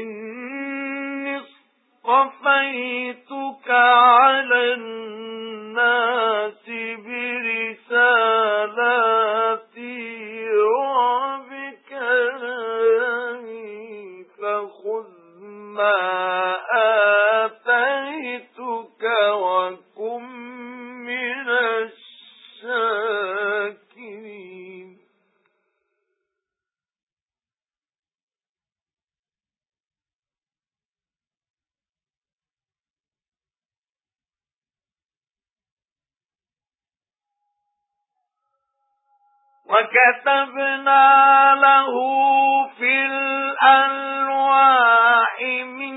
إني اصطفيتك على الناس وكتبنا له في الألواح من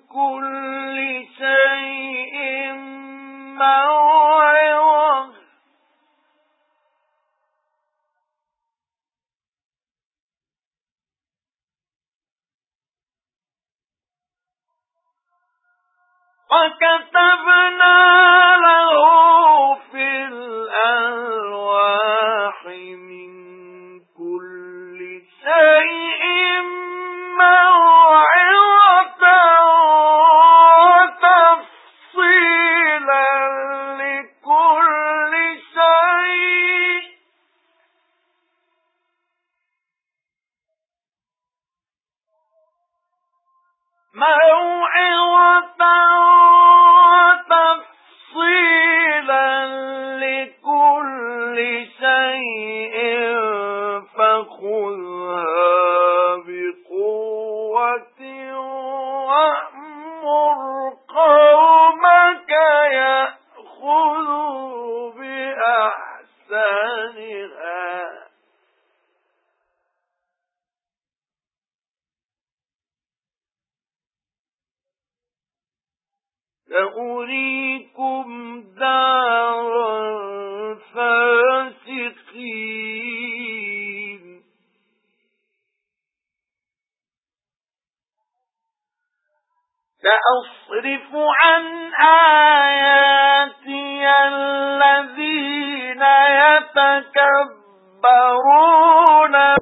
كل شيء موعظة. وكتبنا له في الألواح من كل شيء موعظة وتفصيلا لكل شيء. موعظة قومك يأخذوا بأحسنها. سأريكم دار سأصرف عن آياتي الذين يتكبرون.